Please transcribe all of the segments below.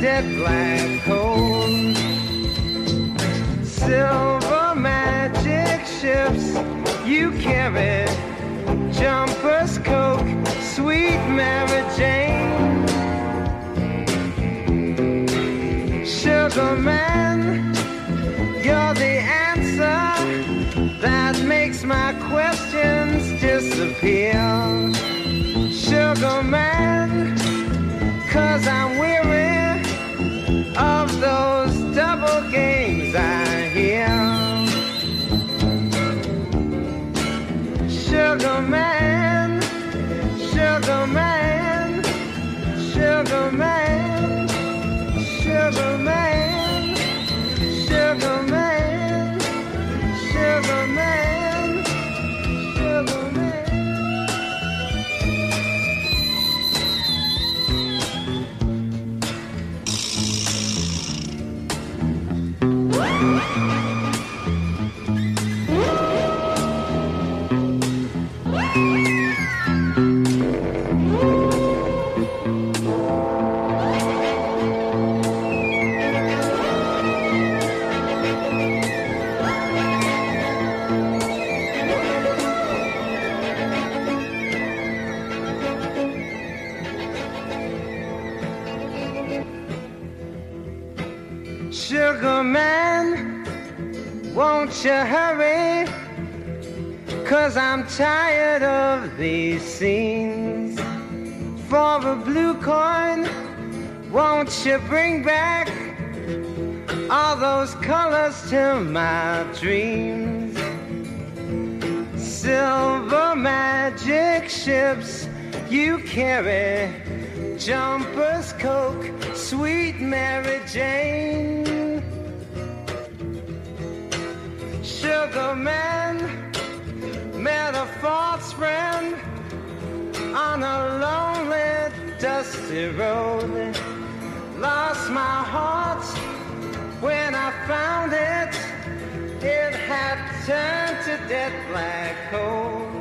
dead black coal. Silver magic ships you carry, jumpers, coke, sweet Mary Jane. Sugar man, you're the answer that makes my questions disappear. Sugar man, the man. Cause I'm tired of these scenes. For a blue coin, won't you bring back all those colors to my dreams? Silver magic ships you carry, jumpers, coke, sweet Mary Jane. Sugar man met a false friend on a lonely, dusty road. Lost my heart when I found it. It had turned to dead black coal.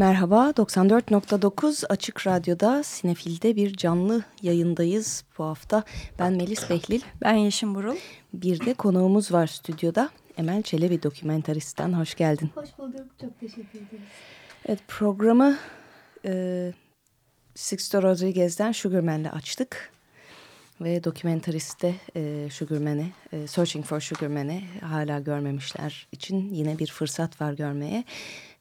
Merhaba, 94.9 Açık Radyo'da Sinefil'de bir canlı yayındayız bu hafta. Ben Melis Behlil. Ben Yeşim Burul. Bir de konuğumuz var stüdyoda. Emel Çelebi dokumentaristten hoş geldin. Hoş bulduk. Çok teşekkür ederiz. Evet programı e, Sixto Rodriguez'den Sugarman'le açtık. Ve dokumentariste e, Sugarman'e, e, Searching for Sugarman'e hala görmemişler için yine bir fırsat var görmeye.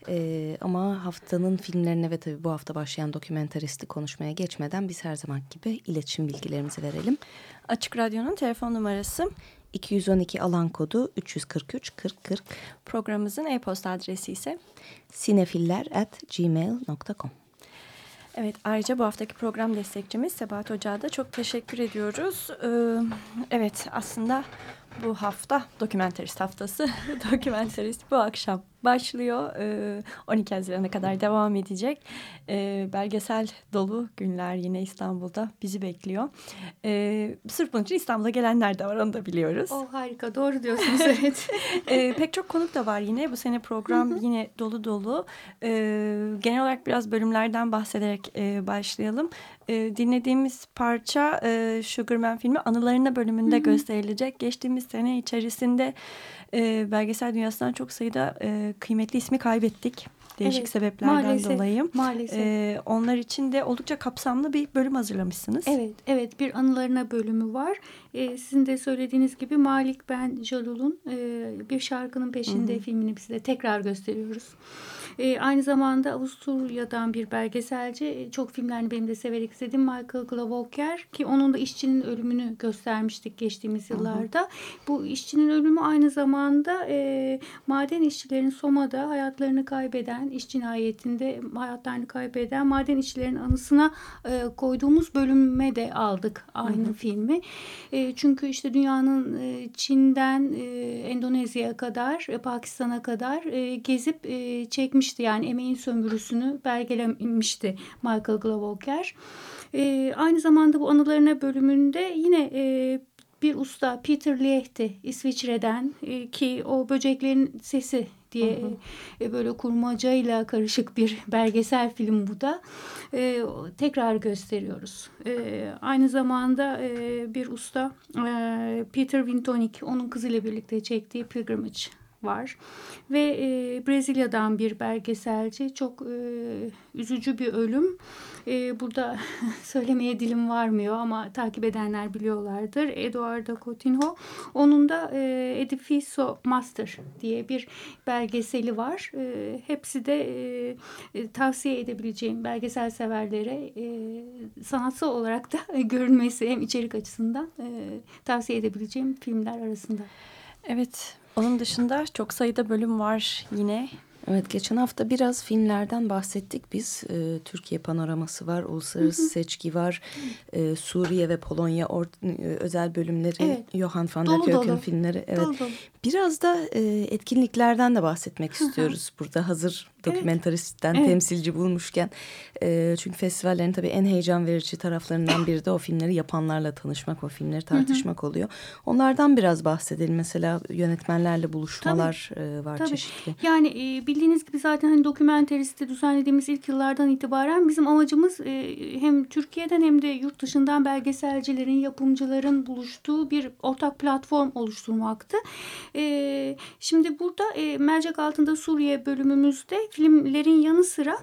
E, ama haftanın filmlerine ve tabii bu hafta başlayan dokumentaristi konuşmaya geçmeden biz her zaman gibi iletişim bilgilerimizi verelim. Açık Radyo'nun telefon numarası 212 alan kodu 343 40 40 Programımızın e-posta adresi ise sinefiller at gmail.com Evet ayrıca bu haftaki program destekçimiz Sebahat Ocağı çok teşekkür ediyoruz. Ee, evet aslında bu hafta dokumenterist haftası. dokumenterist bu akşam başlıyor. Ee, 12 Haziran'a kadar devam edecek. Ee, belgesel dolu günler yine İstanbul'da bizi bekliyor. Ee, sırf bunun için İstanbul'a gelenler de var onu da biliyoruz. Oh harika doğru diyorsunuz evet. Ee, pek çok konuk da var yine. Bu sene program yine dolu dolu. Ee, genel olarak biraz bölümlerden bahsederek e, başlayalım. Ee, dinlediğimiz parça e, Sugarman filmi anılarına bölümünde gösterilecek. Geçtiğimiz sene içerisinde e, belgesel dünyasından çok sayıda e, kıymetli ismi kaybettik. Değişik Evet, sebeplerden maalesef, dolayı. Maalesef. Ee, onlar için de oldukça kapsamlı bir bölüm hazırlamışsınız. Evet, evet bir anılarına bölümü var. Ee, sizin de söylediğiniz gibi Malik Ben Jalul'un e, bir şarkının peşinde filmini biz de tekrar gösteriyoruz. Ee, aynı zamanda Avusturya'dan bir belgeselci, e, çok filmlerini benim de severek izledim Michael Glavoker ki onun da işçinin ölümünü göstermiştik geçtiğimiz yıllarda. Bu işçinin ölümü aynı zamanda e, maden işçilerin Soma'da hayatlarını kaybeden, iş cinayetinde hayatlarını kaybeden maden işçilerin anısına e, koyduğumuz bölüme de aldık aynı filmi. E, çünkü işte dünyanın e, Çin'den e, Endonezya'ya kadar, e, Pakistan'a kadar e, gezip e, çekmişti. Yani emeğin sömürüsünü belgelemişti Michael Glavoker. E, aynı zamanda bu anılarına bölümünde yine e, bir usta Peter Liechti İsviçre'den e, ki o böceklerin sesi diye e, böyle kurmacayla karışık bir belgesel film bu da e, tekrar gösteriyoruz. E, aynı zamanda e, bir usta e, Peter Vintonik onun kızıyla birlikte çektiği Pilgrimage var. Ve e, Brezilya'dan bir belgeselci çok e, üzücü bir ölüm. E, burada söylemeye dilim varmıyor ama takip edenler biliyorlardır. Eduardo Coutinho. Onun da e, Edificio Master diye bir belgeseli var. E, hepsi de e, e, tavsiye edebileceğim belgesel severlere e, sanatsal olarak da görünmesi hem içerik açısından e, tavsiye edebileceğim filmler arasında. Evet, onun dışında çok sayıda bölüm var yine. Evet geçen hafta biraz filmlerden bahsettik biz. Ee, Türkiye panoraması var, uluslararası seçki var, ee, Suriye ve Polonya e, özel bölümleri, Evet. Johan van der dolu. filmleri. Evet. Dolu dolu. Biraz da e, etkinliklerden de bahsetmek istiyoruz burada hazır dokumentaristten Evet. temsilci bulmuşken. E, çünkü festivallerin tabii en heyecan verici taraflarından biri de o filmleri yapanlarla tanışmak, o filmleri tartışmak oluyor. Onlardan biraz bahsedelim. Mesela yönetmenlerle buluşmalar e, var Tabii. çeşitli. Yani e, bildiğiniz gibi zaten hani dokumenteristi düzenlediğimiz ilk yıllardan itibaren bizim amacımız e, hem Türkiye'den hem de yurt dışından belgeselcilerin, yapımcıların buluştuğu bir ortak platform oluşturmaktı. E, şimdi burada e, mercek altında Suriye bölümümüzde filmlerin yanı sıra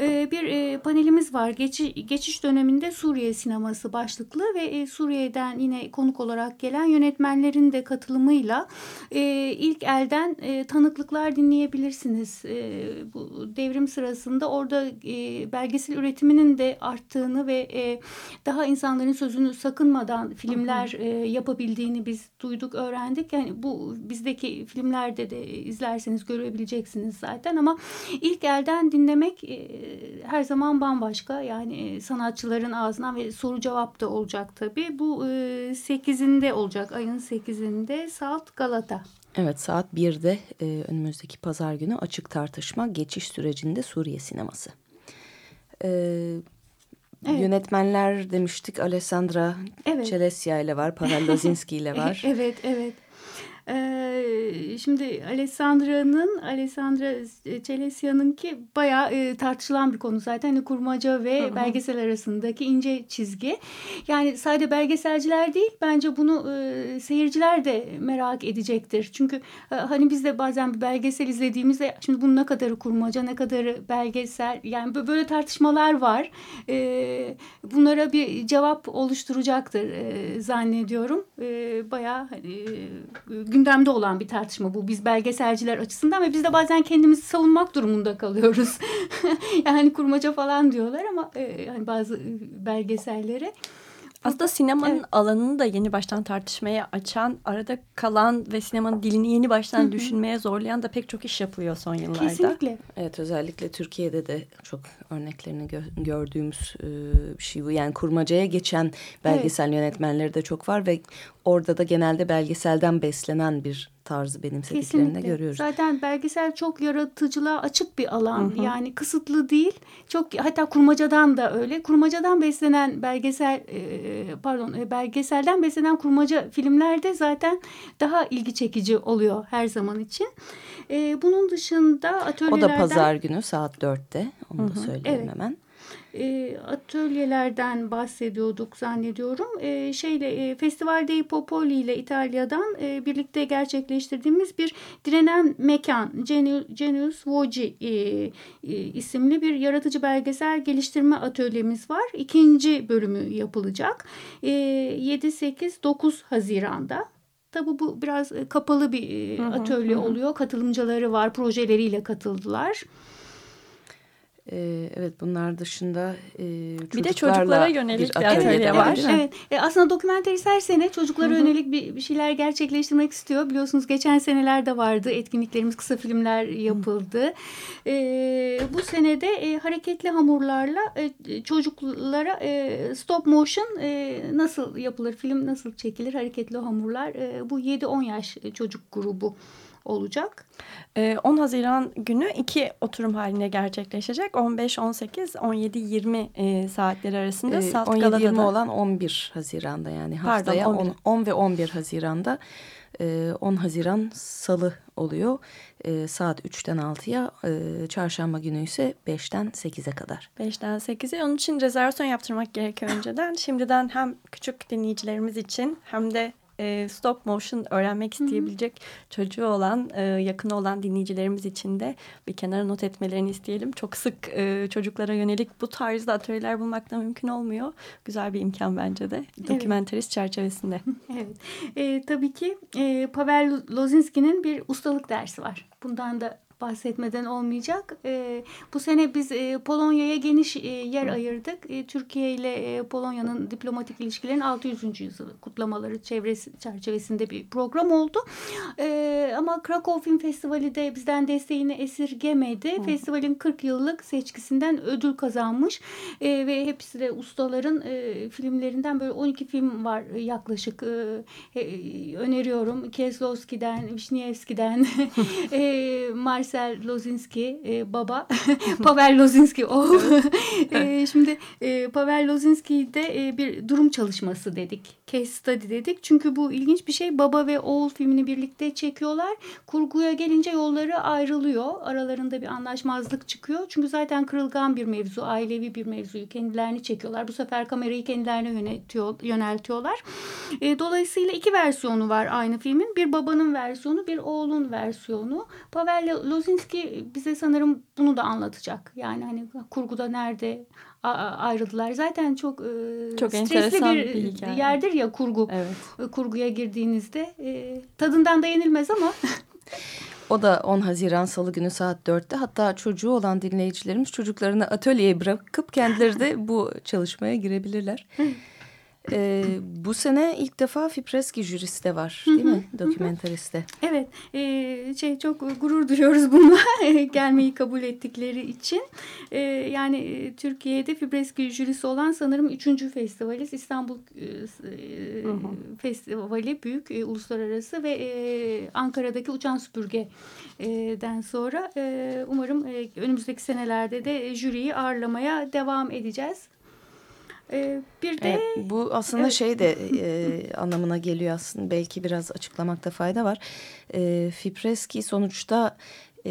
e, bir e, panelimiz var. Geçi, geçiş döneminde Suriye sineması başlıklı ve e, Suriye'den yine konuk olarak gelen yönetmenlerin de katılımıyla e, ilk elden e, tanıklıklar dinleyebilirsiniz. E, bu devrim sırasında orada e, belgesel üretiminin de arttığını ve e, daha insanların sözünü sakınmadan filmler e, yapabildiğini biz duyduk, öğrendik. Yani bu bizdeki filmlerde de izlerseniz görebileceksiniz zaten ama ilk elden dinlemek e, her zaman bambaşka. Yani e, sanatçıların ağzından ve soru cevap da olacak tabii. Bu e, 8'inde olacak, ayın 8'inde Salt Galata. Evet saat 1'de e, önümüzdeki pazar günü açık tartışma geçiş sürecinde Suriye sineması. E, Evet. Yönetmenler demiştik Alessandra Evet. Celestia ile var, Pavel Lozinski ile var. evet, evet. Ee, şimdi Alessandra'nın, Alessandra Celesia'nın ki bayağı e, tartışılan bir konu zaten. Hani kurmaca ve belgesel arasındaki ince çizgi. Yani sadece belgeselciler değil, bence bunu e, seyirciler de merak edecektir. Çünkü e, hani biz de bazen bir belgesel izlediğimizde, şimdi bunun ne kadarı kurmaca, ne kadarı belgesel, yani bö- böyle tartışmalar var. E, bunlara bir cevap oluşturacaktır e, zannediyorum. E, bayağı hani, e, gündemde olan bir tartışma bu biz belgeselciler açısından ve biz de bazen kendimizi savunmak durumunda kalıyoruz. yani kurmaca falan diyorlar ama e, hani bazı belgesellere. Aslında sinemanın Evet. alanını da yeni baştan tartışmaya açan, arada kalan ve sinemanın dilini yeni baştan düşünmeye zorlayan da pek çok iş yapılıyor son yıllarda. Kesinlikle. Evet özellikle Türkiye'de de çok örneklerini gö- gördüğümüz e, bir şey bu. Yani kurmacaya geçen belgesel yönetmenleri de çok var ve orada da genelde belgeselden beslenen bir tarzı benimsediklerini Kesinlikle. görüyoruz. Zaten belgesel çok yaratıcılığa açık bir alan. Yani kısıtlı değil. Çok hatta kurmacadan da öyle. Kurmacadan beslenen belgesel e, pardon e, belgeselden beslenen kurmaca filmlerde zaten daha ilgi çekici oluyor her zaman için. E, bunun dışında O atölyelerden da pazar günü saat dörtte. Onu da söyleyelim Evet. hemen. E, atölyelerden bahsediyorduk zannediyorum. E, şeyle e, Festival dei Popoli ile İtalya'dan e, birlikte gerçekleştirdiğimiz bir direnen mekan Genius Voci e, e, isimli bir yaratıcı belgesel geliştirme atölyemiz var. İkinci bölümü yapılacak. E, 7 8 9 Haziran'da. Tabii bu biraz e, kapalı bir e, atölye oluyor. Katılımcıları var, projeleriyle katıldılar. Ee, evet bunlar dışında e, Bir de çocuklarla çocuklara yönelik bir atölye de var. mi? Evet. E, aslında dokumenterist her sene çocuklara yönelik bir, bir şeyler gerçekleştirmek istiyor. Biliyorsunuz geçen senelerde vardı etkinliklerimiz, kısa filmler yapıldı. E, bu senede e, hareketli hamurlarla e, çocuklara e, stop motion e, nasıl yapılır, film nasıl çekilir, hareketli hamurlar. E, bu 7-10 yaş çocuk grubu olacak. Ee, 10 Haziran günü iki oturum haline gerçekleşecek. 15, 18, 17, 20 e, saatleri arasında Ee, Salt 17-20 Galada'da. olan 11 Haziran'da yani Pardon, haftaya 11. 10, 10 ve 11 Haziran'da e, 10 Haziran Salı oluyor. E, saat 3'ten 6'ya e, çarşamba günü ise 5'ten 8'e kadar. 5'ten 8'e. Onun için rezervasyon yaptırmak gerekiyor önceden. Şimdiden hem küçük dinleyicilerimiz için hem de e, stop motion öğrenmek isteyebilecek çocuğu olan, e, yakını olan dinleyicilerimiz için de bir kenara not etmelerini isteyelim. Çok sık e, çocuklara yönelik bu tarzda atölyeler bulmak da mümkün olmuyor. Güzel bir imkan bence de. Dokumenterist çerçevesinde. Evet. E, tabii ki e, Pavel Lozinski'nin bir ustalık dersi var. Bundan da bahsetmeden olmayacak. E, bu sene biz e, Polonya'ya geniş e, yer ayırdık. E, Türkiye ile e, Polonya'nın diplomatik ilişkilerin 600. yılı kutlamaları çevresi çerçevesinde bir program oldu. E, ama Krakow Film Festivali de bizden desteğini esirgemedi. Festivalin 40 yıllık seçkisinden ödül kazanmış. E, ve hepsi de ustaların e, filmlerinden böyle 12 film var yaklaşık. E, e, öneriyorum. Kieslowski'den, Wisniewski'den, e, Marcel Lozinski e, baba, Pavel Lozinski oğul. e, şimdi e, Pavel Lozinski'de e, bir durum çalışması dedik. Case study dedik. Çünkü bu ilginç bir şey. Baba ve oğul filmini birlikte çekiyorlar. Kurguya gelince yolları ayrılıyor. Aralarında bir anlaşmazlık çıkıyor. Çünkü zaten kırılgan bir mevzu, ailevi bir mevzuyu kendilerini çekiyorlar. Bu sefer kamerayı kendilerine yönetiyor, yöneltiyorlar. E, dolayısıyla iki versiyonu var aynı filmin. Bir babanın versiyonu, bir oğlun versiyonu. Pavel Lozinski bize sanırım bunu da anlatacak. Yani hani kurguda nerede ayrıldılar. Zaten çok, e, Çok stresli enteresan bir, bir hikaye. yerdir ya kurgu. Evet. Kurguya girdiğinizde e, tadından da yenilmez ama O da 10 Haziran Salı günü saat 4'te. Hatta çocuğu olan dinleyicilerimiz çocuklarını atölyeye bırakıp kendileri de bu çalışmaya girebilirler. Ee, bu sene ilk defa Fipreski jürisi de var değil mi? Dokumentariste. Evet, e, şey çok gurur duyuyoruz bununla gelmeyi kabul ettikleri için. E, yani e, Türkiye'de Fibreski jürisi olan sanırım üçüncü festivaliz. İstanbul e, e, Festivali büyük e, uluslararası ve e, Ankara'daki Uçan Süpürge'den sonra e, umarım e, önümüzdeki senelerde de jüriyi ağırlamaya devam edeceğiz. E, bir de Evet, bu aslında Evet. şey de e, anlamına geliyor aslında. Belki biraz açıklamakta fayda var. E, Fipreski sonuçta e,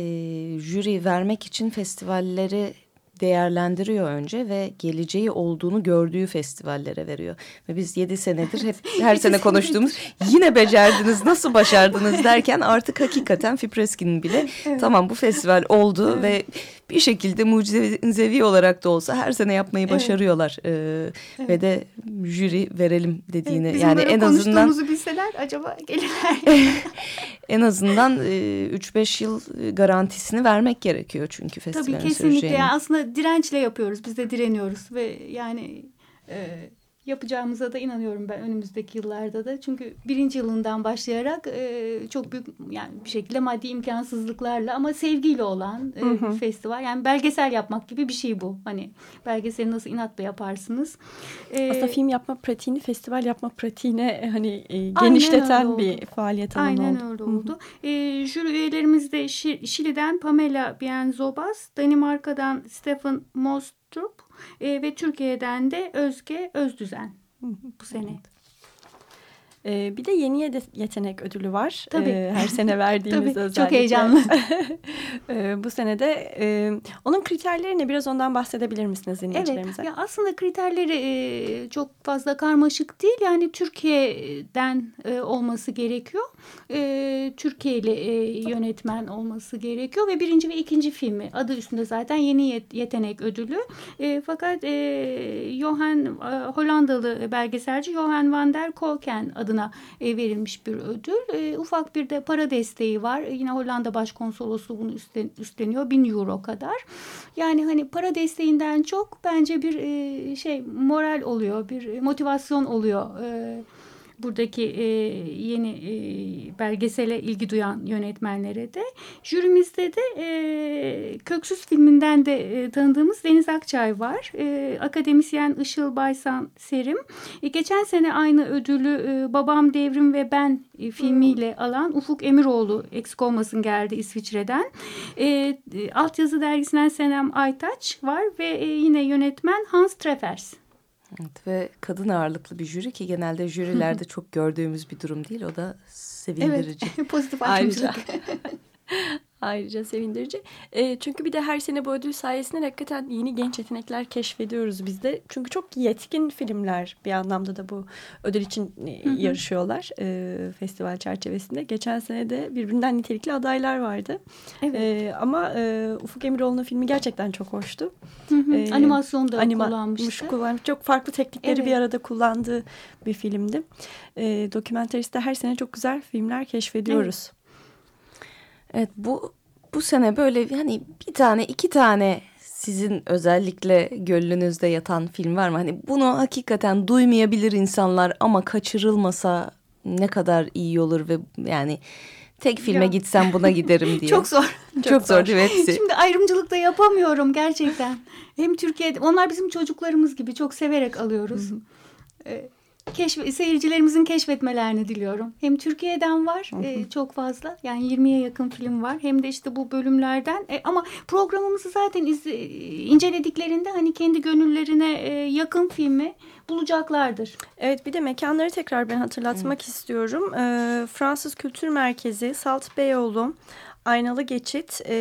jüri vermek için festivalleri değerlendiriyor önce ve geleceği olduğunu gördüğü festivallere veriyor. Ve biz yedi senedir hep her sene konuştuğumuz yine becerdiniz nasıl başardınız derken artık hakikaten Fipreski'nin bile tamam bu festival oldu ve bir şekilde mucizevi olarak da olsa her sene yapmayı başarıyorlar. Ee, Ve de jüri verelim dediğini bizim yani en azından bilseler acaba gelirler. en azından e, 3-5 yıl e, garantisini vermek gerekiyor çünkü festivalin Tabii kesinlikle. Yani aslında dirençle yapıyoruz. Biz de direniyoruz ve yani e, yapacağımıza da inanıyorum ben önümüzdeki yıllarda da. Çünkü birinci yılından başlayarak e, çok büyük yani bir şekilde maddi imkansızlıklarla ama sevgiyle olan e, bir festival. Yani belgesel yapmak gibi bir şey bu. Hani belgeseli nasıl inatla yaparsınız. E, Aslında film yapma pratiğini festival yapma pratiğine e, hani e, Aynen genişleten bir oldu. faaliyet alanı Aynen oldu. öyle Hı hı. oldu. E, jüri üyelerimiz de Şi- Şili'den Pamela Bienzobas, Danimarka'dan Stefan Mostrup e, ve Türkiye'den de Özge Özdüzen bu sene. Ee, bir de yeni yetenek ödülü var. Tabii. Ee, her sene verdiğimiz Tabii, çok özellikle. heyecanlı. Ee, bu senede e, onun kriterleri ne? Biraz ondan bahsedebilir misiniz dinleyicilerimize? Evet, ya aslında kriterleri e, çok fazla karmaşık değil. Yani Türkiye'den e, olması gerekiyor. E, Türkiye'li e, yönetmen olması gerekiyor ve birinci ve ikinci filmi adı üstünde zaten yeni yet- yetenek ödülü. E, fakat e, Johan e, Hollandalı belgeselci Johan van der Kolken adına e, verilmiş bir ödül. E, ufak bir de para desteği var. E, yine Hollanda Başkonsolosluğu bunu üstlen, üstleniyor. 1000 euro kadar. Yani hani para desteğinden çok bence bir şey moral oluyor, bir motivasyon oluyor. Buradaki e, yeni e, belgesele ilgi duyan yönetmenlere de. Jürimizde de e, Köksüz filminden de e, tanıdığımız Deniz Akçay var. E, akademisyen Işıl Baysan Serim. E, geçen sene aynı ödülü e, Babam Devrim ve Ben e, filmiyle alan Ufuk Emiroğlu eksik olmasın geldi İsviçre'den. E, e, Altyazı dergisinden Senem Aytaç var ve e, yine yönetmen Hans Treffers. Evet, ve kadın ağırlıklı bir jüri ki genelde jürilerde çok gördüğümüz bir durum değil. O da sevindirici. Evet, pozitif Ayrıca. Ayrıca sevindirici. E, çünkü bir de her sene bu ödül sayesinde hakikaten yeni genç yetenekler keşfediyoruz biz de. Çünkü çok yetkin filmler bir anlamda da bu ödül için e, yarışıyorlar e, festival çerçevesinde. Geçen sene de birbirinden nitelikli adaylar vardı. Evet. E, ama e, Ufuk Emiroğlu'nun filmi gerçekten çok hoştu. Hı hı. E, Animasyon da anima- kullanmıştı. kullanmış. Çok farklı teknikleri Evet. bir arada kullandığı bir filmdi. E, Dokümenteriste her sene çok güzel filmler keşfediyoruz. Evet bu bu sene böyle hani bir tane iki tane sizin özellikle gönlünüzde yatan film var mı? Hani bunu hakikaten duymayabilir insanlar ama kaçırılmasa ne kadar iyi olur ve yani tek filme Ya. gitsem buna giderim diye. Çok zor. Çok, zor değil mi hepsi? Şimdi ayrımcılık da yapamıyorum gerçekten. Hem Türkiye'de onlar bizim çocuklarımız gibi çok severek alıyoruz. Ee, keşf seyircilerimizin keşfetmelerini diliyorum. Hem Türkiye'den var e, çok fazla yani 20'ye yakın film var. Hem de işte bu bölümlerden E, ama programımızı zaten iz, e, incelediklerinde hani kendi gönüllerine e, yakın filmi bulacaklardır. Evet bir de mekanları tekrar ben hatırlatmak istiyorum. Ee, Fransız Kültür Merkezi, Salt Beyoğlu, Aynalı Geçit e,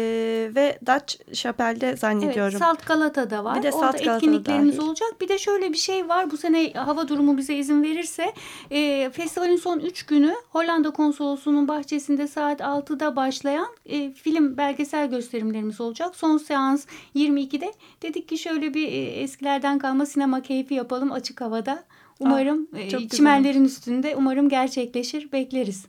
ve Dutch Chapel'de zannediyorum. Evet, Salt Galata'da var. Bir de Salt Orada Galata'da etkinliklerimiz dahil. olacak. Bir de şöyle bir şey var. Bu sene hava durumu bize izin verirse e, festivalin son üç günü Hollanda Konsolosluğu'nun bahçesinde saat 6'da başlayan e, film belgesel gösterimlerimiz olacak. Son seans 22'de. Dedik ki şöyle bir e, eskilerden kalma sinema keyfi yapalım açık havada. Umarım çok güzel çimenlerin üstünde umarım gerçekleşir. Bekleriz.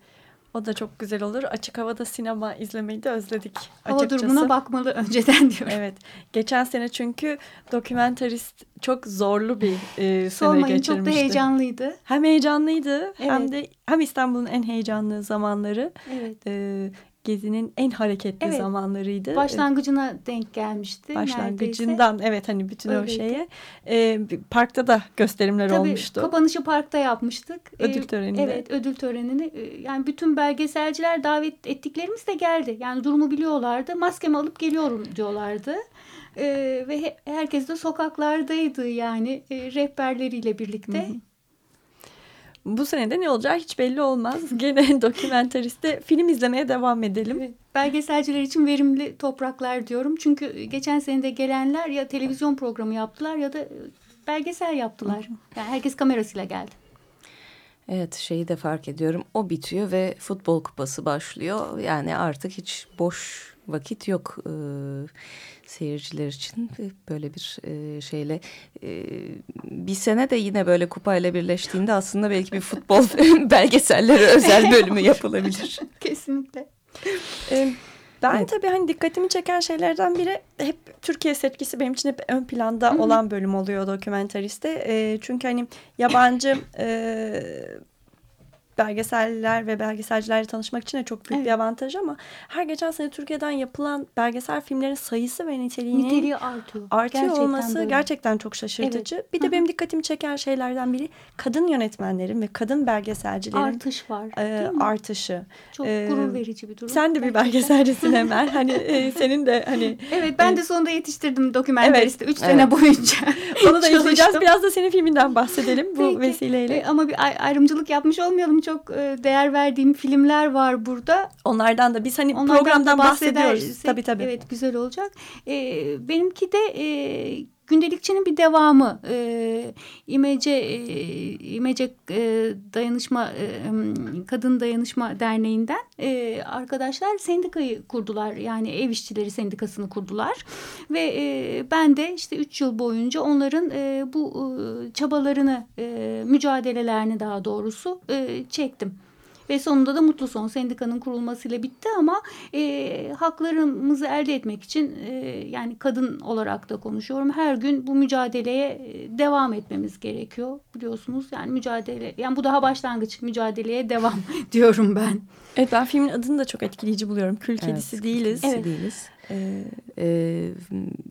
O da çok güzel olur. Açık havada sinema izlemeyi de özledik Hava açıkçası. durumuna bakmalı önceden diyorum. Evet. Geçen sene çünkü dokumentarist çok zorlu bir e, sene Sormayın çok da geçirmişti. heyecanlıydı. Hem heyecanlıydı hem Evet. de hem İstanbul'un en heyecanlı zamanları. Evet. e, gezinin en hareketli Evet. zamanlarıydı. Başlangıcına denk gelmişti. Başlangıcından evet hani bütün o Öyleydi. şeye. E, parkta da gösterimler Tabii olmuştu. kapanışı parkta yapmıştık. Ödül Ee, töreninde. Evet ödül törenini. Ee, Yani bütün belgeselciler davet ettiklerimiz de geldi. Yani durumu biliyorlardı. Maskemi alıp geliyorum diyorlardı. Ee, ve he- herkes de sokaklardaydı yani e, rehberleriyle birlikte. Bu senede ne olacağı hiç belli olmaz. Gene dokumentariste film izlemeye devam edelim. Belgeselciler için verimli topraklar diyorum. Çünkü geçen sene de gelenler ya televizyon programı yaptılar ya da belgesel yaptılar. Yani herkes kamerasıyla geldi. Evet şeyi de fark ediyorum. O bitiyor ve futbol kupası başlıyor. Yani artık hiç boş vakit yok e, seyirciler için. Böyle bir e, şeyle e, bir sene de yine böyle kupayla birleştiğinde aslında belki bir futbol belgeselleri özel bölümü yapılabilir. Kesinlikle. Ee, Ben Evet. tabii hani dikkatimi çeken şeylerden biri hep Türkiye seçkisi benim için hep ön planda olan bölüm oluyor dokumentariste. E, çünkü hani yabancı e, belgeseller ve belgeselcilerle tanışmak için de çok büyük bir avantaj ama her geçen sene Türkiye'den yapılan belgesel filmlerin sayısı ve niteliğinin Niteliği artıyor. artıyor Gerçekten olması böyle. gerçekten çok şaşırtıcı. Bir de benim dikkatimi çeken şeylerden biri kadın yönetmenlerin ve kadın belgeselcilerin artış var. e, artışı. Çok e, gurur verici bir durum. Sen de bir Gerçekten. belgeselcisin Emel. Hani e, senin de hani Evet ben de sonunda yetiştirdim dokumentaristi. Üç Evet. sene boyunca. onu da izleyeceğiz. Biraz da senin filminden bahsedelim bu Peki. vesileyle. E, Ama bir ay- ayrımcılık yapmış olmayalım. Çok e, değer verdiğim filmler var burada. Onlardan da biz hani Onlardan programdan da bahsediyoruz. Tabii tabii. Evet güzel olacak. E, benimki de e, gündelikçinin bir devamı. E, İmece e, İmece e, Dayanışma e, Kadın Dayanışma Derneği'nden e, arkadaşlar sendikayı kurdular. Yani ev işçileri sendikasını kurdular. Ve e, ben de işte üç yıl boyunca onların e, bu e, çabalarını, e, mücadelelerini daha doğrusu e, çektim. Ve sonunda da mutlu son sendikanın kurulmasıyla bitti ama e, haklarımızı elde etmek için e, yani kadın olarak da konuşuyorum. Her gün bu mücadeleye e, devam etmemiz gerekiyor biliyorsunuz. Yani mücadele yani bu daha başlangıç mücadeleye devam diyorum ben. Evet ben filmin adını da çok etkileyici buluyorum. Kül kedisi Evet, değiliz. kedisi değiliz. Ee, Ee,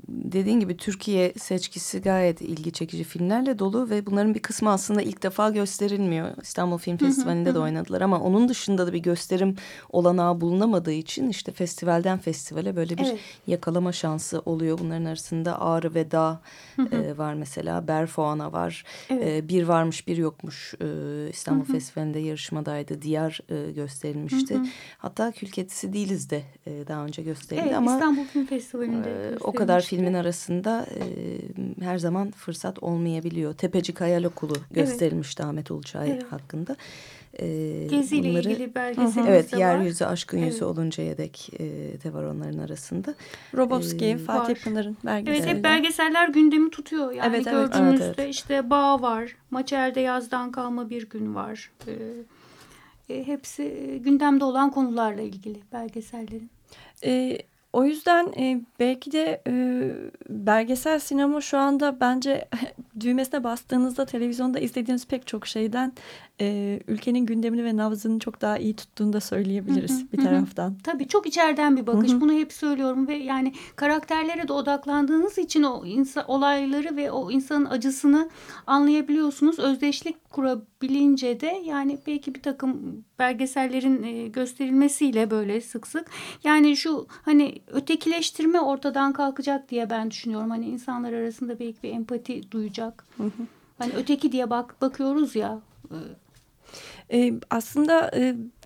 dediğin gibi Türkiye seçkisi gayet ilgi çekici filmlerle dolu ve bunların bir kısmı aslında ilk defa gösterilmiyor. İstanbul Film Festivali'nde de oynadılar ama onun dışında da bir gösterim olanağı bulunamadığı için işte festivalden festivale böyle bir Evet. yakalama şansı oluyor. Bunların arasında Ağrı ve Dağ e, var mesela. Berfoğana var. Evet. E, bir varmış bir yokmuş e, İstanbul Festivali'nde yarışmadaydı. Diyar e, gösterilmişti. Hatta Kül Kedisi Değiliz de e, daha önce gösterildi Evet ama... İstanbul Film Festivali'nde Ee, o kadar filmin arasında e, her zaman fırsat olmayabiliyor. Tepecik Hayal Okulu gösterilmişti Ahmet Uluçay Evet. hakkında. Ee, Geziyle bunları- ilgili belgeselimiz Evet, de var. yeryüzü aşkın yüzü Evet. oluncaya dek e, de var onların arasında. Roboski, Ee, Fatih var. Pınar'ın Evet belgeseli. hep belgeseller gündemi tutuyor. Yani Evet, evet. gördüğünüzde Evet, evet. işte Bağ var. Maçer'de yazdan kalma bir gün var. Ee, e, hepsi e, gündemde olan konularla ilgili belgesellerin. Ee, o yüzden e, belki de e, belgesel sinema şu anda bence düğmesine bastığınızda televizyonda izlediğiniz pek çok şeyden e, ülkenin gündemini ve nabzını çok daha iyi tuttuğunu da söyleyebiliriz Hı hı, bir hı hı. taraftan. Tabii çok içeriden bir bakış. Hı hı. Bunu hep söylüyorum ve yani karakterlere de odaklandığınız için o insan olayları ve o insanın acısını anlayabiliyorsunuz. Özdeşlik kurabilince de yani belki bir takım belgesellerin gösterilmesiyle böyle sık sık yani şu hani ötekileştirme ortadan kalkacak diye ben düşünüyorum. Hani insanlar arasında belki bir empati duyacak. Hani öteki diye bak bakıyoruz ya. Aslında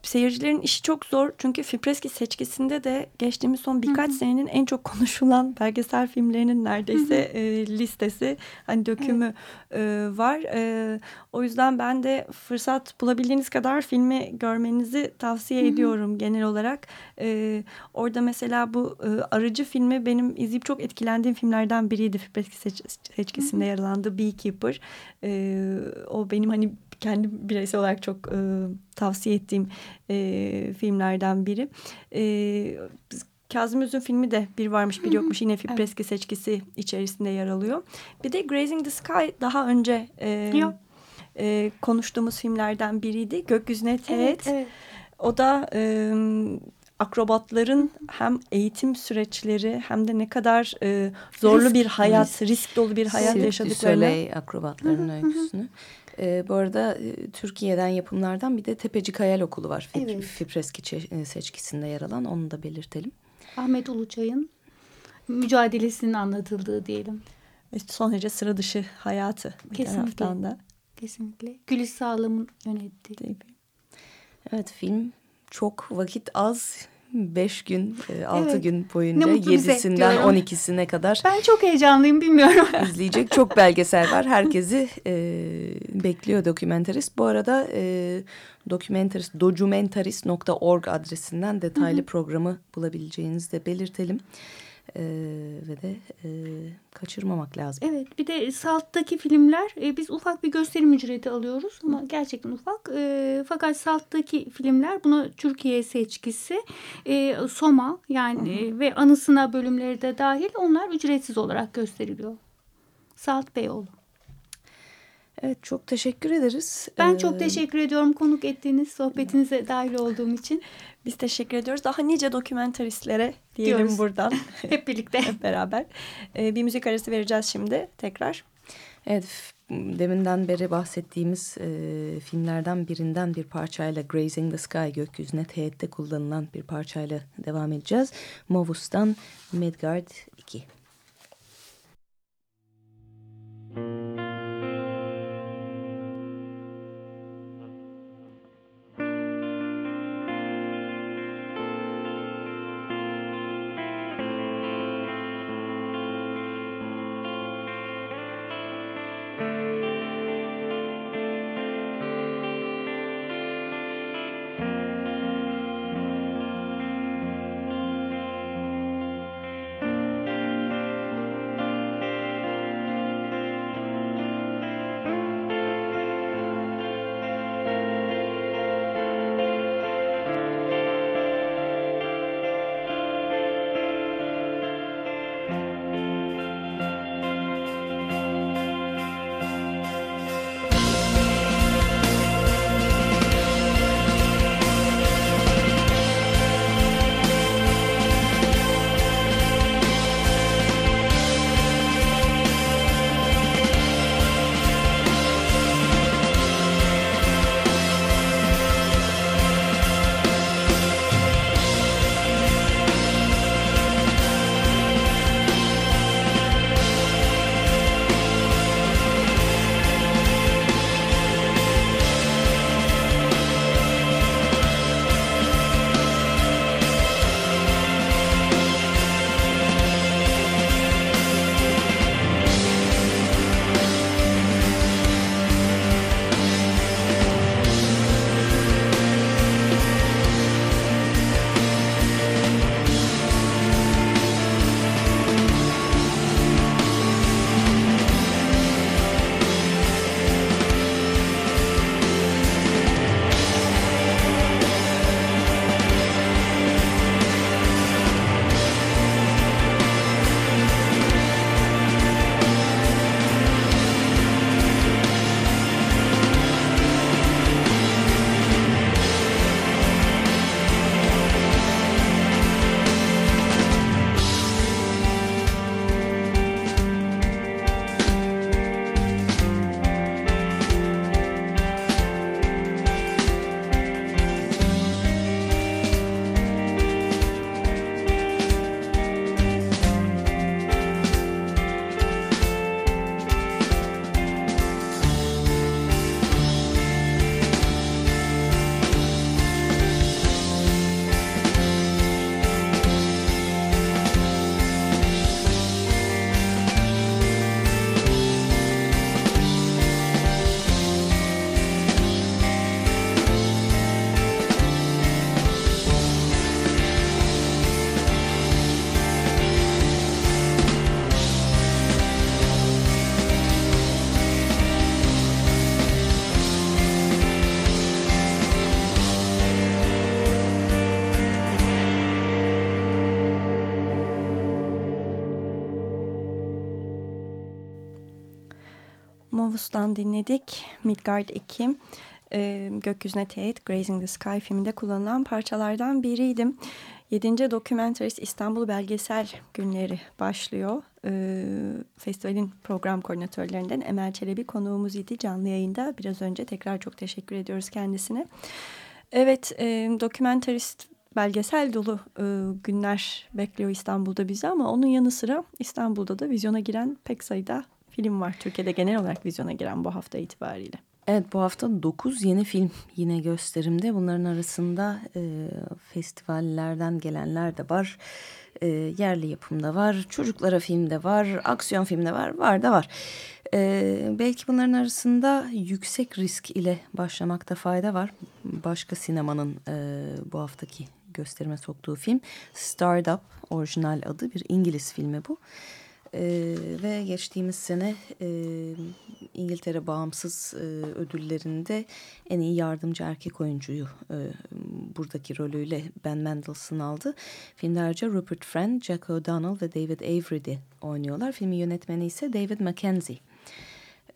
seyircilerin işi çok zor çünkü Fipreski seçkisinde de geçtiğimiz son birkaç senenin en çok konuşulan belgesel filmlerinin neredeyse e, listesi hani dökümü e, var. E, o yüzden ben de fırsat bulabildiğiniz kadar filmi görmenizi tavsiye ediyorum genel olarak. E, orada mesela bu e, Arıcı filmi benim izleyip çok etkilendiğim filmlerden biriydi Fipreski seç, seçkisinde yer alan The Beekeeper. E, o benim hani kendi bireysel olarak çok e, tavsiye ettiğim e, filmlerden biri. E, Kazım Üzüm filmi de bir varmış bir yokmuş yine Fipreski seçkisi içerisinde yer alıyor. Bir de Grazing the Sky daha önce e, e, konuştuğumuz filmlerden biriydi. Gökyüzüne teğet. evet. O da e, akrobatların hem eğitim süreçleri hem de ne kadar e, zorlu Risk. bir hayat, risk dolu bir hayat du yaşadıklarını. Soleil akrobatların öyküsünü. Ee, bu arada e, Türkiye'den yapımlardan bir de Tepecik Hayal Okulu var. Fip- Evet. Fipreski e, seçkisinde yer alan onu da belirtelim. Ahmet Uluçay'ın mücadelesinin anlatıldığı diyelim. Ve son derece sıra dışı hayatı bir Kesinlikle. taraftan da. Kesinlikle. Gülis Sağlam'ın yönettiği. Evet film çok vakit az. Beş gün, e, altı Evet. gün boyunca yedisinden on ikisine kadar Ben çok heyecanlıyım bilmiyorum. izleyecek çok belgesel var. Herkesi e, bekliyor dokumentarist. Bu arada e, dokumentarist documentaris.org adresinden detaylı programı bulabileceğinizi de belirtelim. E, ve de e, kaçırmamak lazım. Evet bir de Salt'taki filmler e, biz ufak bir gösterim ücreti alıyoruz ama gerçekten ufak. E, fakat Salt'taki filmler buna Türkiye seçkisi e, Soma yani e, ve anısına bölümleri de dahil onlar ücretsiz olarak gösteriliyor. Salt Beyoğlu. Evet çok teşekkür ederiz. Ben Ee, çok teşekkür ediyorum konuk ettiğiniz sohbetinize dahil olduğum için. Biz teşekkür ediyoruz. Daha nice dokumentaristlere diyelim Diyoruz. buradan Hep birlikte. hep beraber. Ee, bir müzik arası vereceğiz şimdi tekrar. Evet, deminden beri bahsettiğimiz e, filmlerden birinden bir parçayla Grazing the Sky gökyüzüne teğette kullanılan bir parçayla devam edeceğiz. Movus'tan Midgard 2. Movus'tan dinledik. Midgard 2. Ee, Gökyüzüne Teğet, Grazing the Sky filminde kullanılan parçalardan biriydim. 7. Dokumentarist İstanbul Belgesel Günleri başlıyor. Ee, festivalin program koordinatörlerinden Emel Çelebi konuğumuz idi canlı yayında. Biraz önce tekrar çok teşekkür ediyoruz kendisine. Evet, e, dokumentarist belgesel dolu e, günler bekliyor İstanbul'da bizi ama onun yanı sıra İstanbul'da da vizyona giren pek sayıda film var. Türkiye'de genel olarak vizyona giren bu hafta itibariyle. Evet bu hafta 9 yeni film yine gösterimde. Bunların arasında e, festivallerden gelenler de var. E, yerli yapımda var. Çocuklara film de var. Aksiyon film de var. Var da var. E, belki bunların arasında yüksek risk ile başlamakta fayda var. Başka sinemanın e, bu haftaki gösterime soktuğu film Startup orijinal adı bir İngiliz filmi bu. Ee, ve geçtiğimiz sene e, İngiltere bağımsız e, ödüllerinde en iyi yardımcı erkek oyuncuyu e, buradaki rolüyle Ben Mendelsohn aldı. Filmde Rupert Friend, Jack O'Donnell ve David Avery oynuyorlar. Filmin yönetmeni ise David Mackenzie.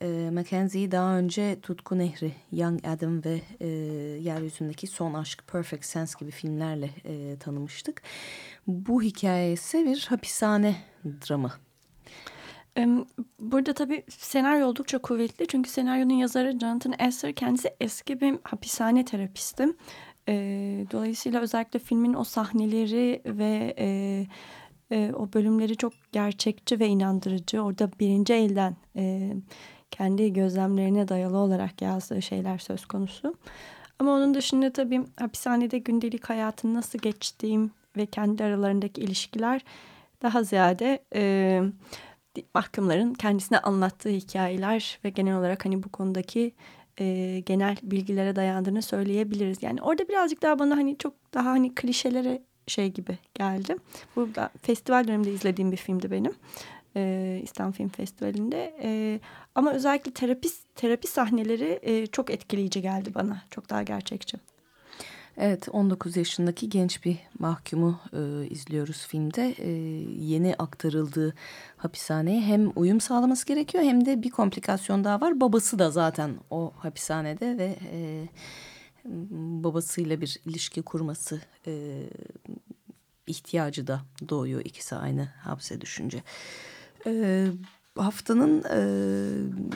E, Mackenzie'yi daha önce Tutku Nehri, Young Adam ve e, Yeryüzündeki Son Aşk, Perfect Sense gibi filmlerle e, tanımıştık. Bu hikaye ise bir hapishane dramı. Burada tabii senaryo oldukça kuvvetli çünkü senaryonun yazarı Jonathan Esser kendisi eski bir hapishane terapisti. Dolayısıyla özellikle filmin o sahneleri ve o bölümleri çok gerçekçi ve inandırıcı. Orada birinci elden kendi gözlemlerine dayalı olarak yazdığı şeyler söz konusu. Ama onun dışında tabii hapishanede gündelik hayatın nasıl geçtiğim ve kendi aralarındaki ilişkiler daha ziyade mahkumların kendisine anlattığı hikayeler ve genel olarak hani bu konudaki e, genel bilgilere dayandığını söyleyebiliriz. Yani orada birazcık daha bana hani çok daha hani klişelere şey gibi geldi. Bu da festival döneminde izlediğim bir filmdi benim e, İstanbul Film Festivali'nde. E, ama özellikle terapi, terapi sahneleri e, çok etkileyici geldi bana. Çok daha gerçekçi. Evet 19 yaşındaki genç bir mahkumu e, izliyoruz filmde. E, yeni aktarıldığı hapishaneye hem uyum sağlaması gerekiyor hem de bir komplikasyon daha var. Babası da zaten o hapishanede ve e, babasıyla bir ilişki kurması e, ihtiyacı da doğuyor ikisi aynı hapse düşünce. E, haftanın e,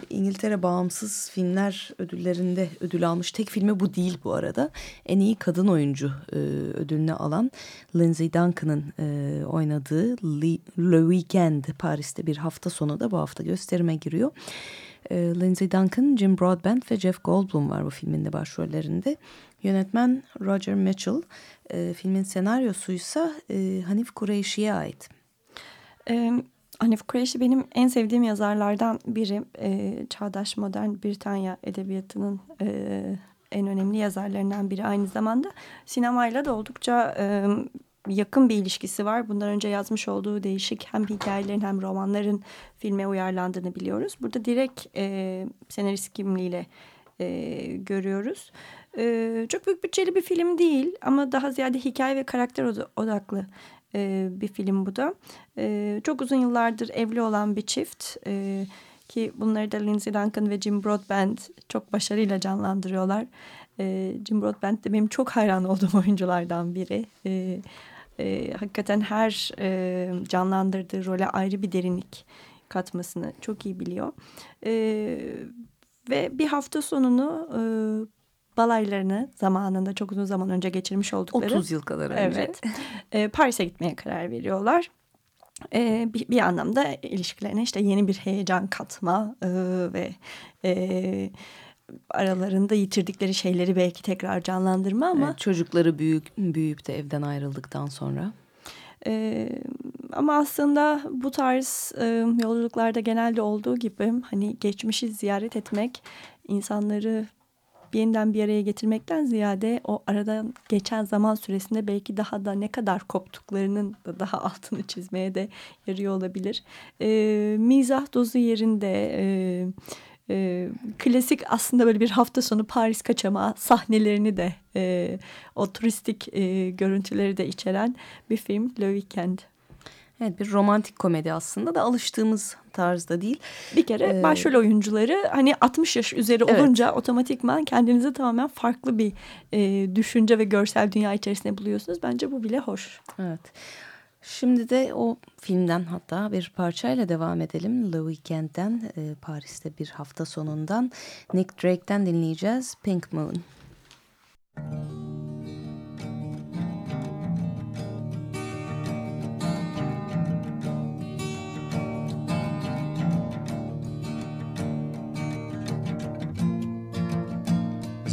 İngiltere Bağımsız Filmler ödüllerinde ödül almış tek filmi bu değil bu arada. En iyi kadın oyuncu e, ödülünü alan Lindsay Duncan'ın e, oynadığı Le, Le Weekend Paris'te bir hafta sonu da bu hafta gösterime giriyor. E, Lindsay Duncan, Jim Broadbent ve Jeff Goldblum var bu filmin de başrollerinde. Yönetmen Roger Mitchell. E, filmin senaryosuysa e, Hanif Kureyşi'ye ait. Evet. Hanif Kureyşi benim en sevdiğim yazarlardan biri. E, çağdaş modern Britanya edebiyatının e, en önemli yazarlarından biri aynı zamanda. Sinemayla da oldukça e, yakın bir ilişkisi var. Bundan önce yazmış olduğu değişik hem hikayelerin hem romanların filme uyarlandığını biliyoruz. Burada direkt e, senarist kimliğiyle e, görüyoruz. E, çok büyük bütçeli bir film değil ama daha ziyade hikaye ve karakter odaklı e, bir film bu da. E, çok uzun yıllardır evli olan bir çift e, ki bunları da Lindsay Duncan ve Jim Broadbent çok başarıyla canlandırıyorlar. E, Jim Broadbent de benim çok hayran olduğum oyunculardan biri. E, e, hakikaten her e, canlandırdığı role ayrı bir derinlik katmasını çok iyi biliyor. E, ve bir hafta sonunu e, balaylarını zamanında çok uzun zaman önce geçirmiş oldukları. 30 yıl kadar önce. Evet. E, Paris'e gitmeye karar veriyorlar. E, bir, bir anlamda ilişkilerine işte yeni bir heyecan katma e, ve e, aralarında yitirdikleri şeyleri belki tekrar canlandırma ama. Evet, çocukları büyük, büyüyüp de evden ayrıldıktan sonra. E, ama aslında bu tarz e, yolculuklarda genelde olduğu gibi hani geçmişi ziyaret etmek insanları yeniden bir araya getirmekten ziyade o arada geçen zaman süresinde belki daha da ne kadar koptuklarının da daha altını çizmeye de yarıyor olabilir. E, mizah dozu yerinde... E, e, klasik aslında böyle bir hafta sonu Paris kaçama sahnelerini de e, o turistik e, görüntüleri de içeren bir film Le Weekend. Evet bir romantik komedi aslında da alıştığımız tarzda değil. Bir kere ee, başrol oyuncuları hani 60 yaş üzeri evet. olunca otomatikman kendinizi tamamen farklı bir e, düşünce ve görsel dünya içerisinde buluyorsunuz. Bence bu bile hoş. Evet. Şimdi de o filmden hatta bir parçayla devam edelim. The Weeknd'den e, Paris'te bir hafta sonundan Nick Drake'den dinleyeceğiz Pink Moon. Müzik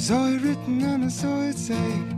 saw it written and I saw it say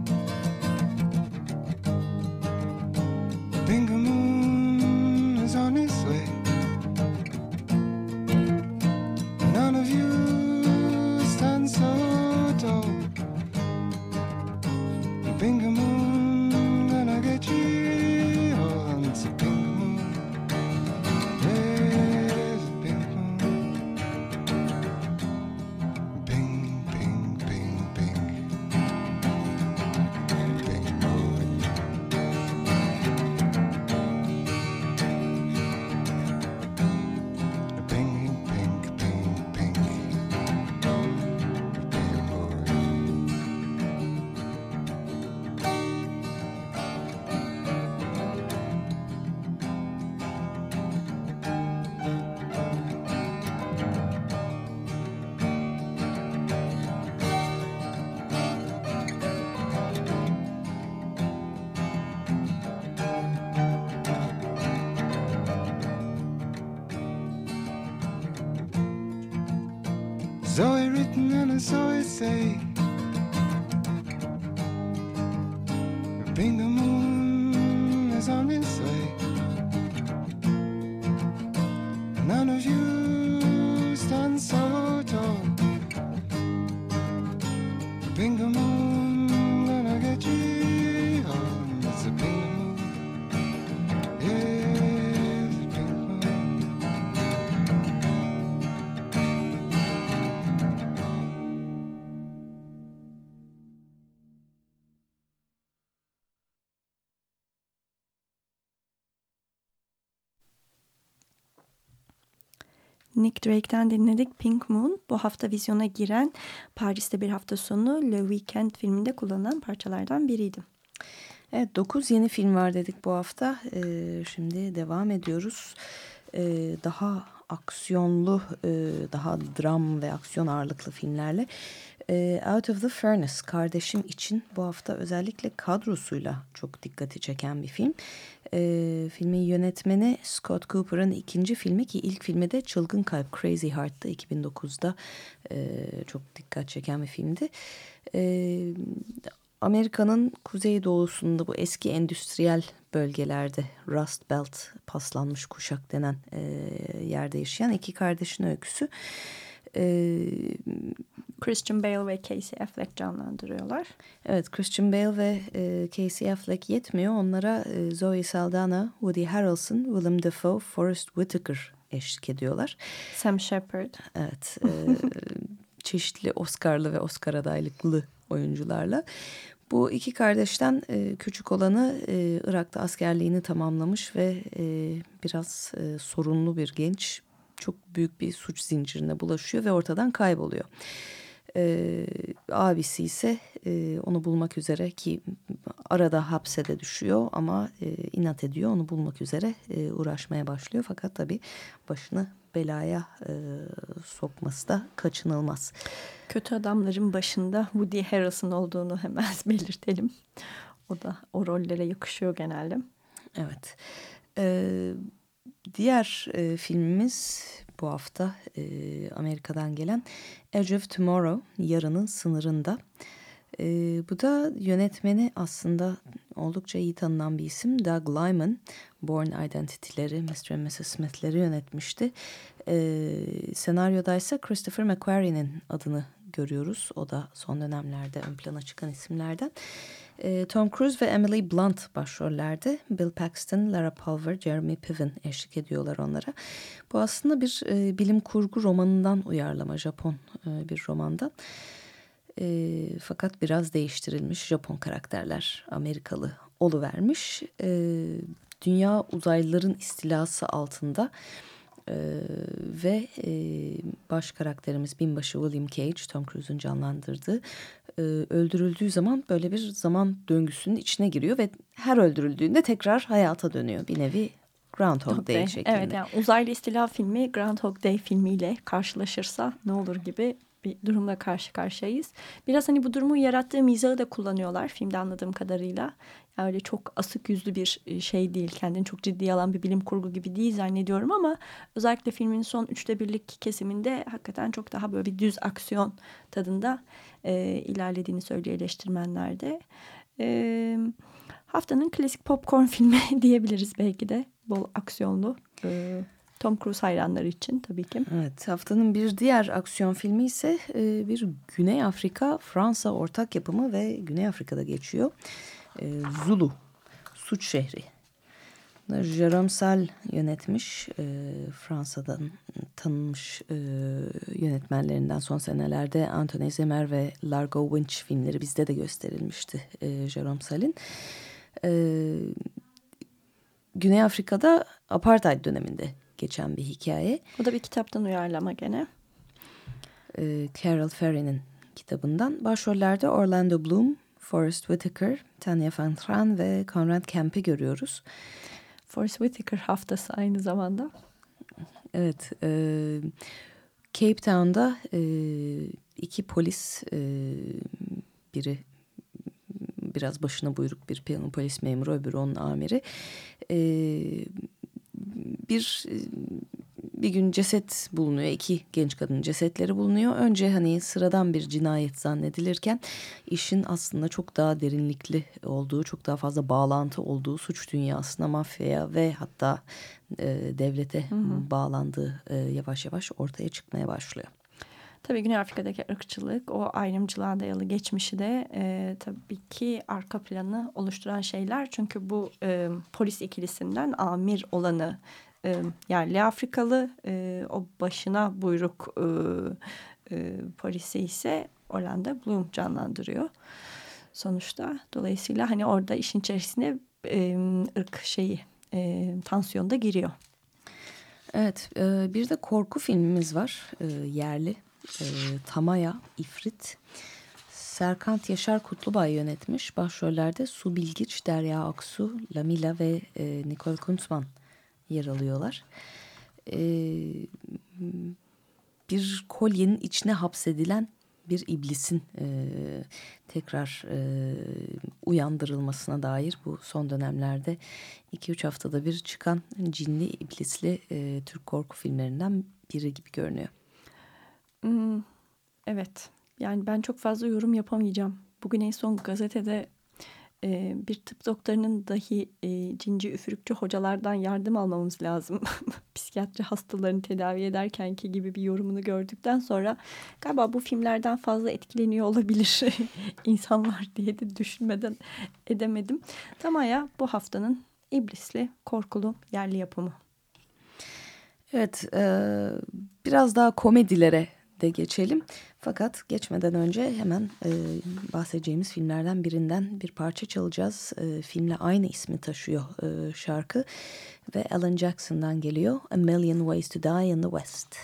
Nick Drake'den dinledik Pink Moon. Bu hafta vizyona giren Paris'te bir hafta sonu Le Weekend filminde kullanılan parçalardan biriydi. Evet 9 yeni film var dedik bu hafta. Ee, şimdi devam ediyoruz. Ee, daha aksiyonlu, e, daha dram ve aksiyon ağırlıklı filmlerle. Ee, Out of the Furnace, kardeşim için bu hafta özellikle kadrosuyla çok dikkati çeken bir film. Ee, filmin yönetmeni Scott Cooper'ın ikinci filmi ki ilk filmi de Çılgın Kalp Crazy Heart'ta 2009'da e, çok dikkat çeken bir filmdi. Ee, Amerika'nın kuzeydoğusunda bu eski endüstriyel bölgelerde Rust Belt paslanmış kuşak denen e, yerde yaşayan iki kardeşin öyküsü. E, Christian Bale ve Casey Affleck canlandırıyorlar. evet Christian Bale ve e, Casey Affleck yetmiyor. Onlara e, Zoe Saldana, Woody Harrelson, Willem Dafoe, Forrest Whitaker eşlik ediyorlar. Sam Shepard. Evet, e, çeşitli Oscar'lı ve Oscar adaylıklı oyuncularla. Bu iki kardeşten e, küçük olanı e, Irak'ta askerliğini tamamlamış ve e, biraz e, sorunlu bir genç. Çok büyük bir suç zincirine bulaşıyor ve ortadan kayboluyor. E, abisi ise e, onu bulmak üzere ki arada hapse de düşüyor ama e, inat ediyor onu bulmak üzere e, uğraşmaya başlıyor. Fakat tabii başını belaya e, sokması da kaçınılmaz. Kötü adamların başında Woody Harrelson olduğunu hemen belirtelim. O da o rollere yakışıyor genelde. Evet. Ee, diğer e, filmimiz bu hafta e, Amerika'dan gelen Edge of Tomorrow, Yarının Sınırında. E, bu da yönetmeni aslında oldukça iyi tanınan bir isim. Doug Lyman, Born Identity'leri, Mr. and Mrs. Smith'leri yönetmişti. E, senaryoda ise Christopher McQuarrie'nin adını görüyoruz. O da son dönemlerde ön plana çıkan isimlerden. E, Tom Cruise ve Emily Blunt başrollerde. Bill Paxton, Lara Palmer, Jeremy Piven eşlik ediyorlar onlara. Bu aslında bir e, bilim kurgu romanından uyarlama Japon e, bir romandan. E, fakat biraz değiştirilmiş Japon karakterler Amerikalı oluvermiş. E, dünya uzaylıların istilası altında e, ve e, baş karakterimiz binbaşı William Cage, Tom Cruise'un canlandırdığı e, öldürüldüğü zaman böyle bir zaman döngüsünün içine giriyor ve her öldürüldüğünde tekrar hayata dönüyor. Bir nevi Groundhog Day şeklinde. Evet yani uzaylı istila filmi Groundhog Day filmiyle karşılaşırsa ne olur gibi bir durumla karşı karşıyayız. Biraz hani bu durumu yarattığı mizahı da kullanıyorlar filmde anladığım kadarıyla. Yani öyle çok asık yüzlü bir şey değil. Kendini çok ciddiye alan bir bilim kurgu gibi değil zannediyorum ama özellikle filmin son üçte birlik kesiminde hakikaten çok daha böyle bir düz aksiyon tadında e, ilerlediğini söylüyor eleştirmenler de. E, haftanın klasik popcorn filmi diyebiliriz belki de. Bol aksiyonlu. E, Tom Cruise hayranları için tabii ki. Evet haftanın bir diğer aksiyon filmi ise e, bir Güney Afrika Fransa ortak yapımı ve Güney Afrika'da geçiyor. E, Zulu Suç Şehri. Jerome Sall yönetmiş e, Fransa'dan tanınmış e, yönetmenlerinden son senelerde Anthony Zemer ve Largo Winch filmleri bizde de gösterilmişti e, Jerome Sall'in. E, Güney Afrika'da apartheid döneminde geçen bir hikaye. Bu da bir kitaptan uyarlama gene. Ee, Carol Ferry'nin kitabından. Başrollerde Orlando Bloom, Forrest Whitaker, Tanya Van Tran ve Conrad Kemp'i görüyoruz. Forrest Whitaker haftası aynı zamanda. Evet. E, Cape Town'da e, iki polis, e, biri biraz başına buyruk bir polis memuru, öbürü onun amiri. E, bir bir gün ceset bulunuyor. iki genç kadının cesetleri bulunuyor. Önce hani sıradan bir cinayet zannedilirken işin aslında çok daha derinlikli olduğu, çok daha fazla bağlantı olduğu suç dünyasına, mafyaya ve hatta e, devlete hı hı. bağlandığı e, yavaş yavaş ortaya çıkmaya başlıyor. Tabii Güney Afrika'daki ırkçılık, o ayrımcılığa dayalı geçmişi de e, tabii ki arka planı oluşturan şeyler. Çünkü bu e, polis ikilisinden amir olanı e, yerli Afrikalı, e, o başına buyruk e, e, polisi ise Orlando Bloom canlandırıyor. Sonuçta dolayısıyla hani orada işin içerisine e, ırk şeyi, e, tansiyonda giriyor. Evet, e, bir de korku filmimiz var, e, yerli e, Tamaya, İfrit. Serkant Yaşar Kutlubay yönetmiş. Başrollerde Su Bilgiç, Derya Aksu, Lamila ve e, Nicole Kuntzman yer alıyorlar. E, bir kolyenin içine hapsedilen bir iblisin e, tekrar e, uyandırılmasına dair bu son dönemlerde 2-3 haftada bir çıkan cinli iblisli e, Türk korku filmlerinden biri gibi görünüyor. Hmm, evet. Yani ben çok fazla yorum yapamayacağım. Bugün en son gazetede e, bir tıp doktorunun dahi e, cinci üfürükçü hocalardan yardım almamız lazım. Psikiyatri hastalarını tedavi ederkenki gibi bir yorumunu gördükten sonra galiba bu filmlerden fazla etkileniyor olabilir insanlar diye de düşünmeden edemedim. Tamaya bu haftanın iblisli, korkulu yerli yapımı. Evet, e, biraz daha komedilere de geçelim. Fakat geçmeden önce hemen e, bahsedeceğimiz filmlerden birinden bir parça çalacağız. E, filmle aynı ismi taşıyor e, şarkı ve Alan Jackson'dan geliyor. A Million Ways to Die in the West.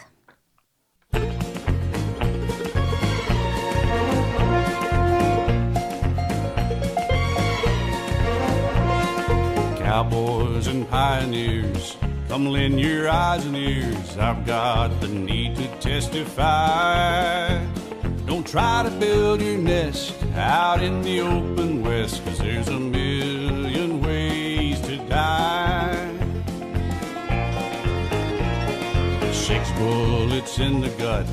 Cowboys and pioneers Come lend your eyes and ears. I've got the need to testify. Don't try to build your nest out in the open west, cause there's a million ways to die. Six bullets in the gut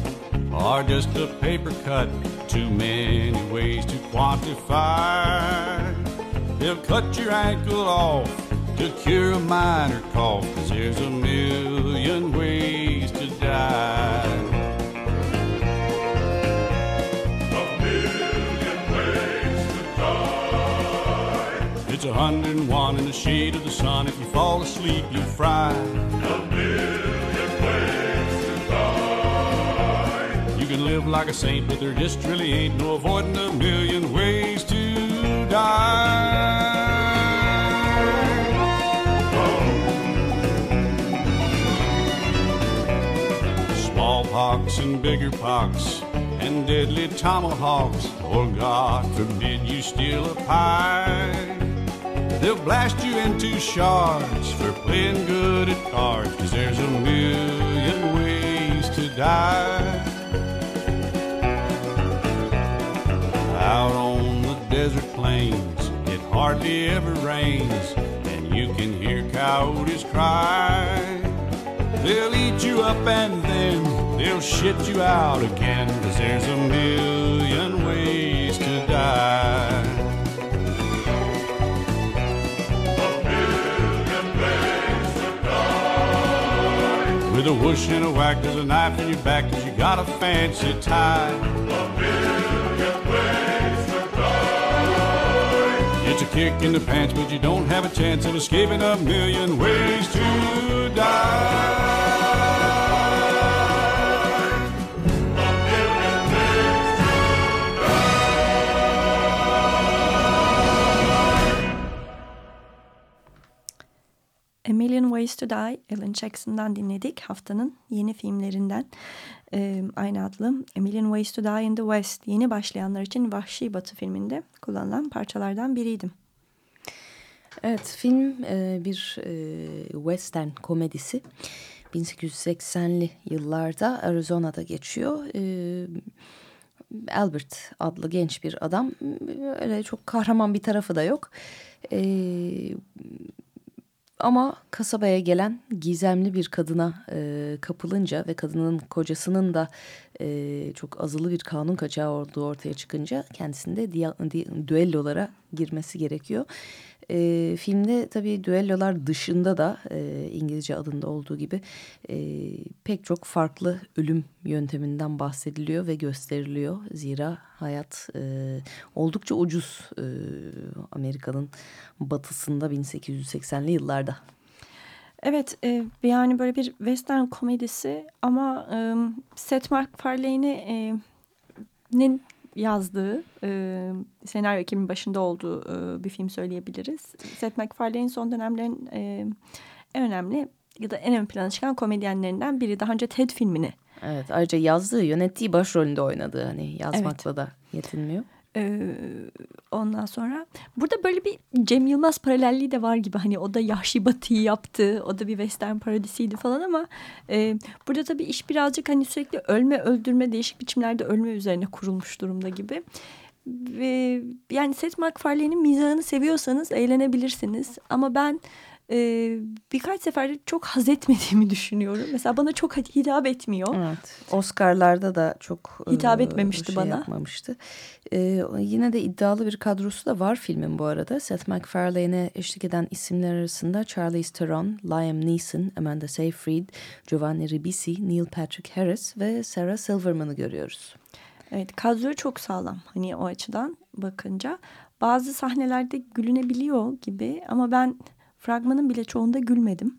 are just a paper cut. Too many ways to quantify. They'll cut your ankle off to cure a minor cough, cause there's a million ways to die. A million ways to die. It's a hundred and one in the shade of the sun. If you fall asleep, you fry. A million ways to die. You can live like a saint, but there just really ain't no avoiding a million ways to die. Smallpox and bigger pox and deadly tomahawks. Or God forbid you steal a pie. They'll blast you into shards for playing good at cards, cause there's a million ways to die. Out on the desert plains, it hardly ever rains, and you can hear coyotes cry. They'll eat you up and then they'll shit you out again. Cause there's a million ways to die. A million ways to die. With a whoosh and a whack, there's a knife in your back cause you got a fancy tie. A million ways. It's a kick in the pants, but you don't have a chance of escaping a million ways. A Million Ways to Die, Alan Jackson'dan dinledik. Haftanın yeni filmlerinden e, aynı adlı A Million Ways to Die in the West yeni başlayanlar için Vahşi Batı filminde kullanılan parçalardan biriydim. Evet film e, bir e, western komedisi. 1880'li yıllarda Arizona'da geçiyor. E, Albert adlı genç bir adam. Öyle çok kahraman bir tarafı da yok. E, Ama kasabaya gelen gizemli bir kadına e, kapılınca ve kadının kocasının da e, çok azılı bir kanun kaçağı olduğu ortaya çıkınca kendisinde düellolara girmesi gerekiyor. E, filmde tabii düellolar dışında da e, İngilizce adında olduğu gibi e, pek çok farklı ölüm yönteminden bahsediliyor ve gösteriliyor. Zira hayat e, oldukça ucuz e, Amerika'nın batısında 1880'li yıllarda. Evet e, yani böyle bir western komedisi ama e, Seth MacFarlane'nin yazdığı e, senaryo ekibinin başında olduğu e, bir film söyleyebiliriz. Seth MacFarlane son dönemlerin e, en önemli ya da en ön plana çıkan komedyenlerinden biri. Daha önce TED filmini. Evet ayrıca yazdığı, yönettiği başrolünde oynadığı hani yazmakla evet. da yetinmiyor. Ee, ondan sonra burada böyle bir Cem Yılmaz paralelliği de var gibi. Hani o da Yahşi Batı'yı yaptı o da bir western parodisiydi falan ama e, burada tabii iş birazcık hani sürekli ölme öldürme değişik biçimlerde ölme üzerine kurulmuş durumda gibi. Ve yani Seth MacFarlane'in mizahını seviyorsanız eğlenebilirsiniz. Ama ben e, birkaç seferde çok haz etmediğimi düşünüyorum. Mesela bana çok hitap etmiyor. Evet. Oscar'larda da çok hitap etmemişti şey bana. Yapmamıştı. Ee, yine de iddialı bir kadrosu da var filmin bu arada. Seth MacFarlane'e eşlik eden isimler arasında Charlize Theron, Liam Neeson, Amanda Seyfried, Giovanni Ribisi, Neil Patrick Harris ve Sarah Silverman'ı görüyoruz. Evet kadro çok sağlam hani o açıdan bakınca. Bazı sahnelerde gülünebiliyor gibi ama ben fragmanın bile çoğunda gülmedim.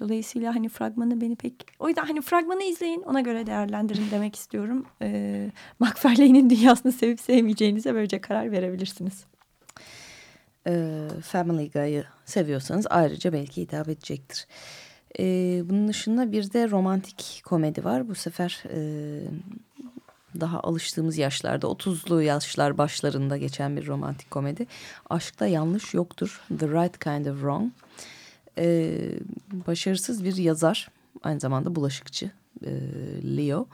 Dolayısıyla hani fragmanı beni pek... O yüzden hani fragmanı izleyin ona göre değerlendirin demek istiyorum. Ee, McFarlane'in dünyasını sevip sevmeyeceğinize böylece karar verebilirsiniz. Ee, Family Guy'ı seviyorsanız ayrıca belki hitap edecektir. Ee, bunun dışında bir de romantik komedi var. Bu sefer e, daha alıştığımız yaşlarda 30'lu yaşlar başlarında geçen bir romantik komedi. Aşkta yanlış yoktur. The Right Kind of Wrong. Ee, başarısız bir yazar aynı zamanda bulaşıkçı e, Leo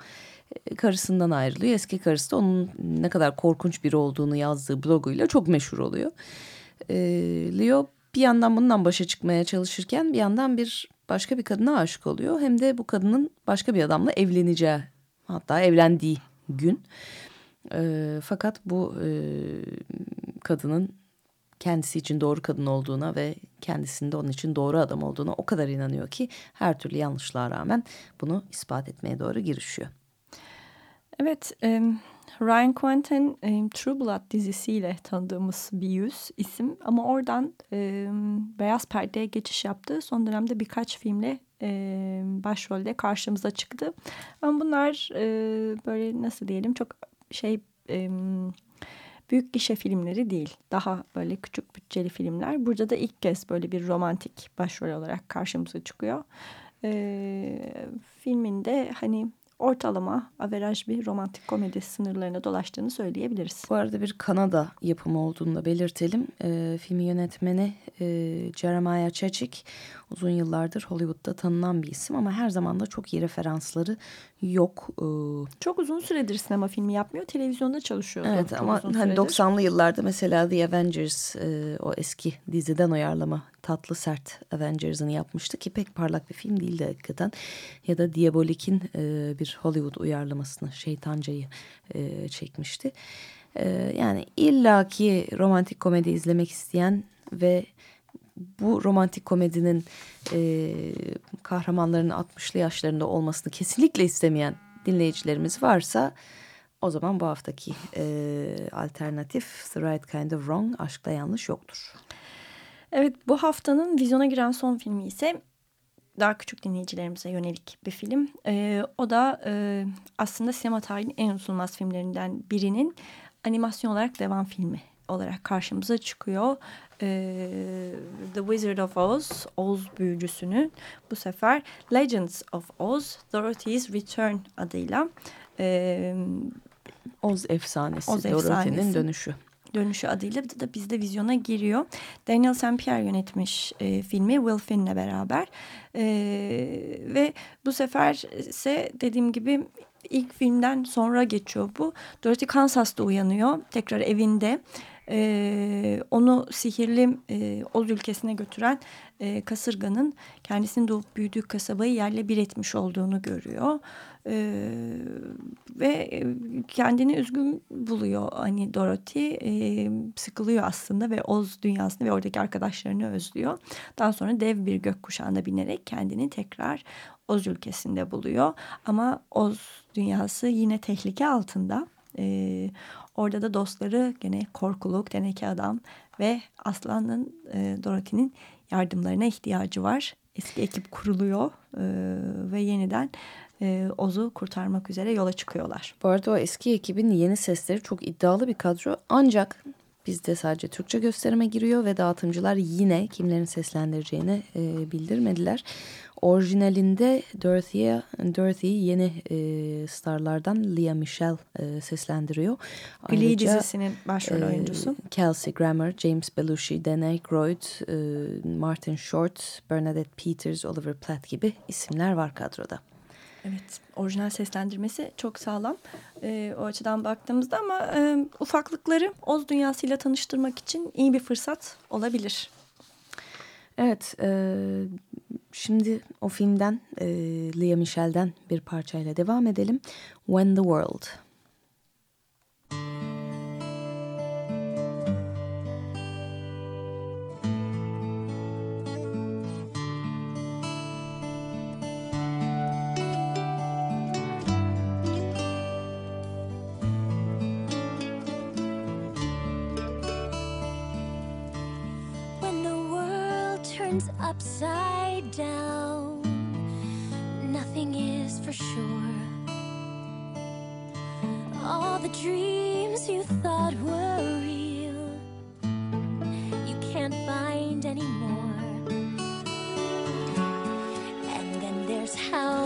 e, karısından ayrılıyor. Eski karısı da onun ne kadar korkunç biri olduğunu yazdığı bloguyla çok meşhur oluyor. Ee, Leo bir yandan bundan başa çıkmaya çalışırken bir yandan bir başka bir kadına aşık oluyor. Hem de bu kadının başka bir adamla evleneceği hatta evlendiği gün. E, fakat bu e, kadının kendisi için doğru kadın olduğuna ve kendisinde onun için doğru adam olduğuna o kadar inanıyor ki her türlü yanlışlığa rağmen bunu ispat etmeye doğru girişiyor. Evet, e, Ryan Quentin True Blood dizisiyle tanıdığımız bir yüz isim ama oradan e, beyaz perdeye geçiş yaptı. Son dönemde birkaç filmle e, başrolde karşımıza çıktı. Ama bunlar e, böyle nasıl diyelim çok şey e, büyük gişe filmleri değil. Daha böyle küçük bütçeli filmler. Burada da ilk kez böyle bir romantik başrol olarak karşımıza çıkıyor. E, filminde hani ortalama averaj bir romantik komedi sınırlarına dolaştığını söyleyebiliriz. Bu arada bir Kanada yapımı olduğunu da belirtelim. E, filmi yönetmeni e, Jeremiah Chechik uzun yıllardır Hollywood'da tanınan bir isim ama her zaman da çok iyi referansları yok. E, çok uzun süredir sinema filmi yapmıyor. Televizyonda çalışıyor. Evet ama hani 90'lı yıllarda mesela The Avengers e, o eski diziden uyarlama tatlı sert Avengers'ını yapmıştı ki pek parlak bir film değildi hakikaten. Ya da Diabolik'in e, bir Hollywood uyarlamasını Şeytanca'yı e, çekmişti. E, yani illaki romantik komedi izlemek isteyen ve bu romantik komedinin e, kahramanlarının 60'lı yaşlarında olmasını kesinlikle istemeyen dinleyicilerimiz varsa o zaman bu haftaki e, alternatif The Right Kind of Wrong aşkta yanlış yoktur. Evet bu haftanın vizyona giren son filmi ise daha küçük dinleyicilerimize yönelik bir film. Ee, o da e, aslında sinema tarihinin en unutulmaz filmlerinden birinin animasyon olarak devam filmi olarak karşımıza çıkıyor. Ee, The Wizard of Oz, Oz büyücüsünü bu sefer Legends of Oz, Dorothy's Return adıyla e, Oz efsanesi, Oz Dorothy'nin dönüşü dönüşü adıyla da bizde vizyona giriyor. Daniel St. Pierre yönetmiş e, filmi Will Finn'le beraber. E, ve bu sefer ise dediğim gibi ilk filmden sonra geçiyor bu. Dorothy Kansas'ta uyanıyor. Tekrar evinde. e, onu sihirli e, Oz ülkesine götüren e, kasırganın kendisinin doğup büyüdüğü kasabayı yerle bir etmiş olduğunu görüyor. E, ve kendini üzgün buluyor hani Dorothy e, sıkılıyor aslında ve Oz dünyasını ve oradaki arkadaşlarını özlüyor. Daha sonra dev bir gökkuşağına binerek kendini tekrar Oz ülkesinde buluyor ama Oz dünyası yine tehlike altında. E, orada da dostları gene korkuluk, teneke adam ve Aslan'ın e, Dorothy'nin yardımlarına ihtiyacı var. Eski ekip kuruluyor e, ve yeniden e, Oz'u kurtarmak üzere yola çıkıyorlar. Bu arada o eski ekibin yeni sesleri çok iddialı bir kadro. Ancak bizde sadece Türkçe gösterime giriyor ve dağıtımcılar yine kimlerin seslendireceğini e, bildirmediler. Orijinalinde Dorothy'yi yeni e, starlardan Leah Michelle e, seslendiriyor. Glee Ayrıca, dizisinin başrol e, oyuncusu. Kelsey Grammer, James Belushi, Dan Aykroyd, e, Martin Short, Bernadette Peters, Oliver Platt gibi isimler var kadroda. Evet, orijinal seslendirmesi çok sağlam e, o açıdan baktığımızda ama e, ufaklıkları Oz dünyasıyla tanıştırmak için iyi bir fırsat olabilir. Evet, e, şimdi o filmden e, Lea Michelle'den bir parçayla devam edelim. When the World. Upside down. Nothing is for sure. All the dreams you thought were real, you can't find anymore. And then there's how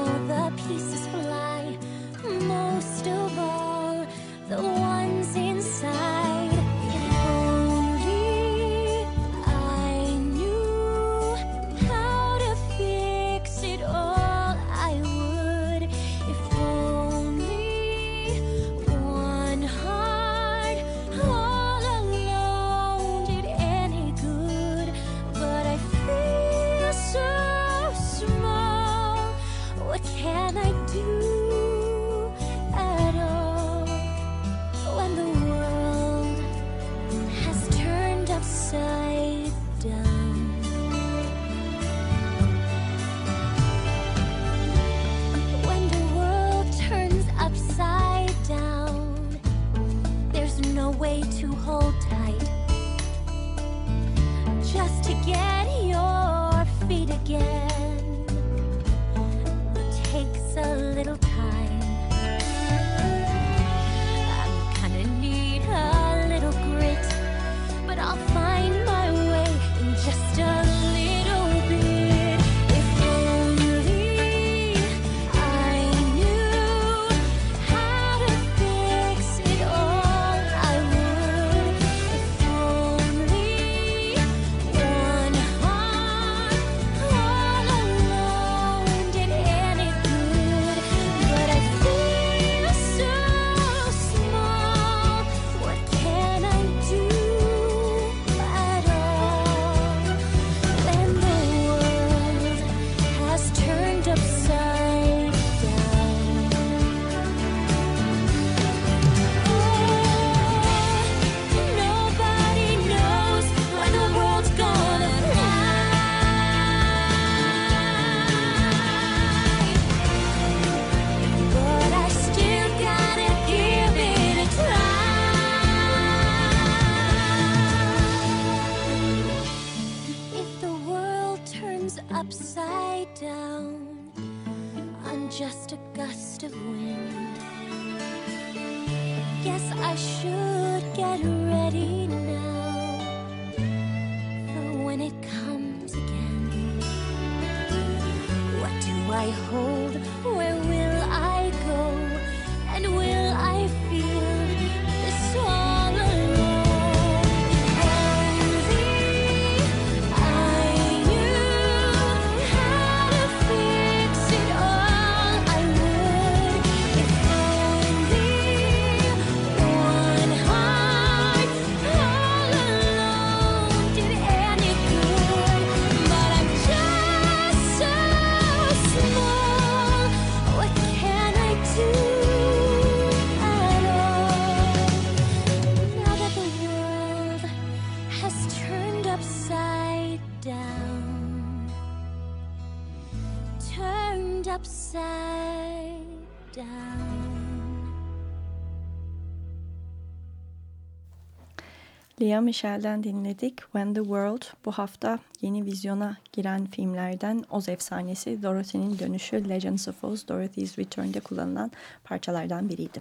Lea Michel'den dinledik. When the World bu hafta yeni vizyona giren filmlerden Oz efsanesi Dorothy'nin dönüşü Legends of Oz, Dorothy's Return'de kullanılan parçalardan biriydi.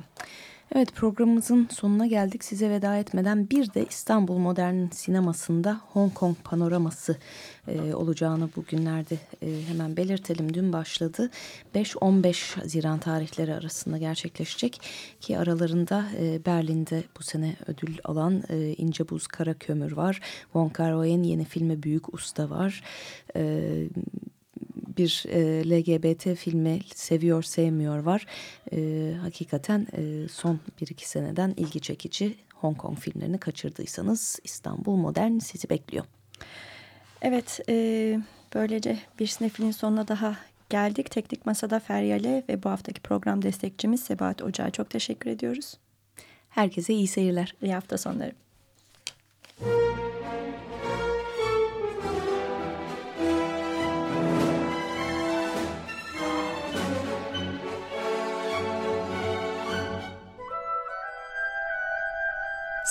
Evet programımızın sonuna geldik. Size veda etmeden bir de İstanbul Modern Sineması'nda Hong Kong panoraması e, olacağını bugünlerde e, hemen belirtelim. Dün başladı. 5-15 Haziran tarihleri arasında gerçekleşecek ki aralarında e, Berlin'de bu sene ödül alan e, İnce Buz Kara Kömür var. Wong Kar Wai'nin yeni filmi Büyük Usta var. E, bir e, LGBT filmi seviyor sevmiyor var. E, hakikaten e, son bir iki seneden ilgi çekici Hong Kong filmlerini kaçırdıysanız İstanbul Modern sizi bekliyor. Evet e, böylece bir sinefilin sonuna daha geldik. Teknik Masa'da Feryal'e ve bu haftaki program destekçimiz Sebahat Ocağı çok teşekkür ediyoruz. Herkese iyi seyirler. İyi hafta sonları.